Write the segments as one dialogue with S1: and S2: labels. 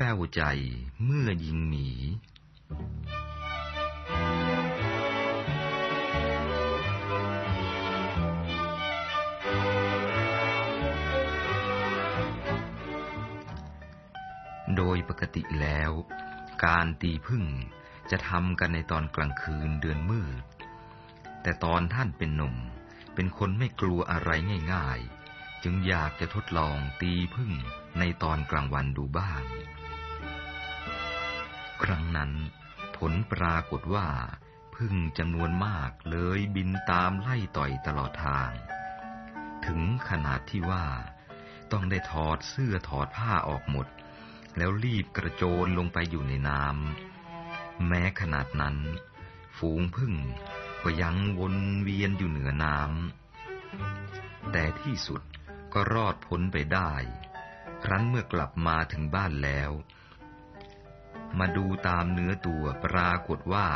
S1: แป้วใจเมื่อยิงหมีโดยปกติแล้ว การตีพึ่งจะทำกันในตอนกลางคืนเดือนมืด แต่ตอนท่านเป็นหนุ่ม เป็นคนไม่กลัวอะไรง่าย ๆ จึงอยากจะทดลองตีพึ่งในตอนกลางวันดูบ้าง ครั้งนั้น ผลปรากฏว่าพึ่งจำนวนมากเลยบินตามไล่ต่อยตลอดทาง ถึงขนาดที่ว่า ต้องได้ถอดเสื้อถอดผ้าออกหมด แล้วรีบกระโจนลงไปอยู่ในน้ำแม้ขนาดนั้น ฝูงพึ่งก็ยังวนเวียนอยู่เหนือน้ำแต่ที่สุดก็รอดพ้นไปได้ ครั้นเมื่อกลับมาถึงบ้านแล้ว มาดูตามเนื้อตัวปรากฏว่า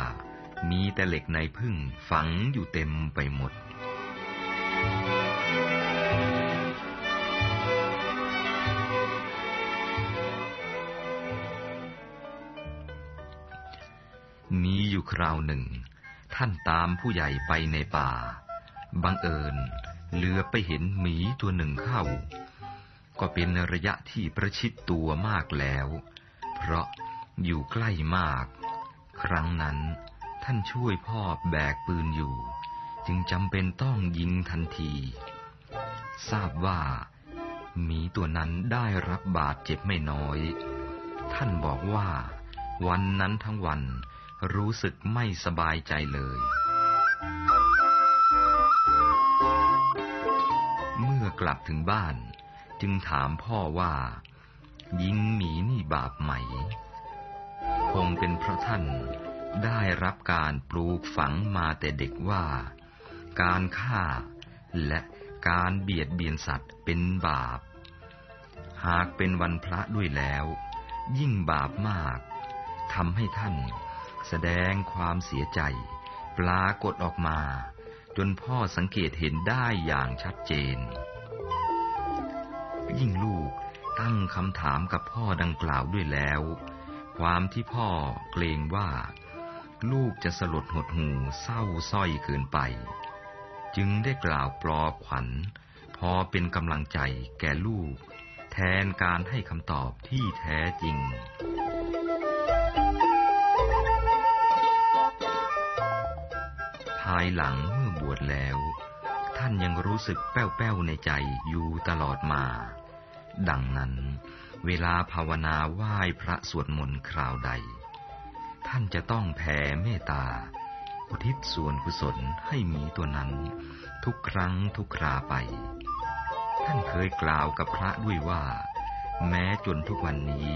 S1: มีแต่เหล็กในพึ่งฝังอยู่เต็มไปหมด มีอยู่คราวหนึ่ง ท่านตามผู้ใหญ่ไปในป่า บังเอิญเหลือไปเห็นหมีตัวหนึ่งเข้า ก็เป็นระยะที่ประชิดตัวมากแล้ว เพราะ อยู่ใกล้มาก ครั้งนั้นท่านช่วยพ่อแบกปืนอยู่ จึงจำเป็นต้องยิงทันที ทราบว่าหมีตัวนั้นได้รับบาดเจ็บไม่น้อย ท่านบอกว่า วันนั้นทั้งวันรู้สึกไม่สบายใจเลย เมื่อกลับถึงบ้าน จึงถามพ่อว่า ยิงหมีนี่บาปไหม คงเป็นเพราะท่านได้รับการปลูกฝังมาแต่เด็กว่า การฆ่าและการเบียดเบียนสัตว์เป็นบาป หากเป็นวันพระด้วยแล้ว ยิ่งบาปมากทำให้ท่านแสดงความเสียใจ ปรากฏออกมา จนพ่อสังเกตเห็นได้อย่างชัดเจน ยิ่งลูกตั้งคำถามกับพ่อดังกล่าวด้วยแล้ว ความที่พ่อเกรงว่า ลูกจะสลดหดหูเศร้าส้อยเกินไป จึงได้กล่าวปลอบขวัญ พอเป็นกำลังใจแก่ลูก แทนการให้คำตอบที่แท้จริงภายหลังเมื่อบวชแล้ว ท่านยังรู้สึกแป้วๆในใจอยู่ตลอดมา ดังนั้น เวลาภาวนาไหว้พระสวดมนต์คราวใด ท่านจะต้องแผ่เมตตา อุทิศส่วนกุศลให้หมีตัวนั้น ทุกครั้งทุกคราไป ท่านเคยกล่าวกับพระด้วยว่า แม้จนทุกวันนี้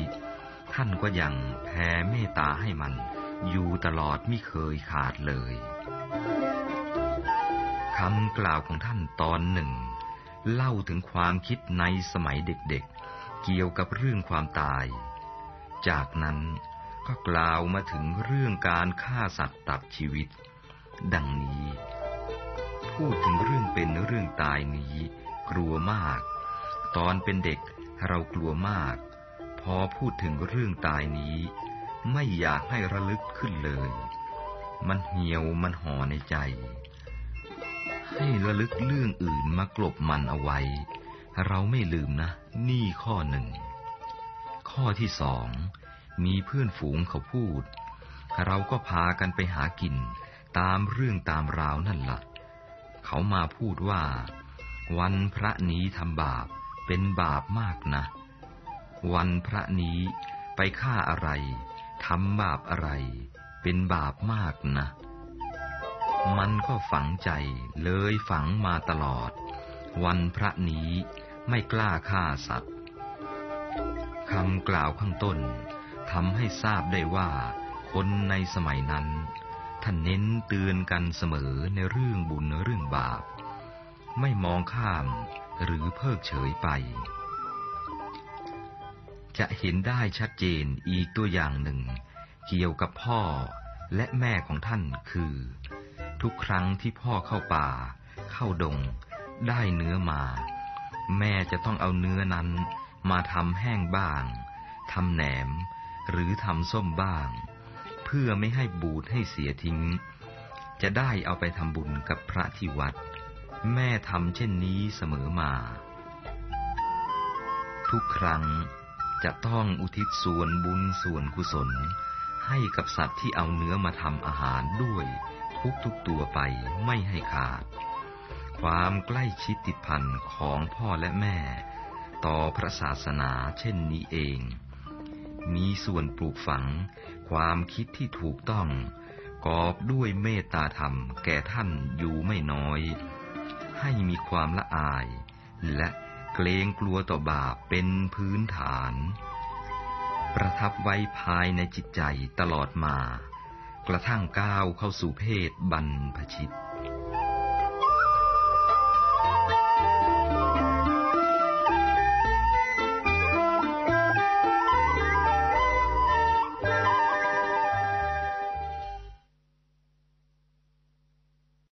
S1: ท่านก็ยังแผ่เมตตาให้มัน อยู่ตลอดไม่เคยขาดเลยคำกล่าวของท่านตอนหนึ่ง เล่าถึงความคิดในสมัยเด็ก เกี่ยวกับเรื่องความตาย จากนั้นก็กล่าวมาถึงเรื่องการฆ่าสัตว์ตัดชีวิต ดังนี้ พูดถึงเรื่องเป็นเรื่องตายนี้ กลัวมาก ตอนเป็นเด็กเรากลัวมาก พอพูดถึงเรื่องตายนี้ ไม่อยากให้ระลึกขึ้นเลย มันเหี่ยวมันห่อในใจ ให้ระลึกเรื่องอื่นมากลบมันเอาไว้ เราไม่ลืมนะ นี่ข้อหนึ่ง ข้อที่สอง มีเพื่อนฝูงเขาพูด เราก็พากันไปหากิน ตามเรื่องตามราวนั่นละ่ะ เขามาพูดว่า วันพระนี้ทำบาปเป็นบาปมากนะ วันพระนี้ไปฆ่าอะไรทำบาปอะไร เป็นบาปมากนะ มันก็ฝังใจเลยฝังมาตลอด วันพระนี้ ไม่กล้าฆ่าสัตว์คำกล่าวข้างต้นทำให้ทราบได้ว่า คนในสมัยนั้น ท่านเน้นเตือนกันเสมอในเรื่องบุญเรื่องบาป ไม่มองข้ามหรือเพิกเฉยไป จะเห็นได้ชัดเจนอีกตัวอย่างหนึ่ง เกี่ยวกับพ่อและแม่ของท่านคือ ทุกครั้งที่พ่อเข้าป่า เข้าดง ได้เนื้อมา แม่จะต้องเอาเนื้อนั้นมาทำแห้งบ้างทำแหนม หรือทำส้มบ้าง เพื่อไม่ให้บูดให้เสียทิ้ง จะได้เอาไปทำบุญกับพระที่วัด แม่ทำเช่นนี้เสมอมา ทุกครั้งจะต้องอุทิศส่วนบุญส่วนกุศล ให้กับสัตว์ที่เอาเนื้อมาทำอาหารด้วย ทุกทุกตัวไปไม่ให้ขาด ความใกล้ชิดติดพันของพ่อและแม่ ต่อพระศาสนาเช่นนี้เอง มีส่วนปลูกฝัง ความคิดที่ถูกต้องกอบด้วยเมตตาธรรมแก่ท่านอยู่ไม่น้อย ให้มีความละอาย และเกรงกลัวต่อบาปเป็นพื้นฐาน ประทับไว้ภายในจิตใจตลอดมา กระทั่งก้าวเข้าสู่เพศบรรพชิต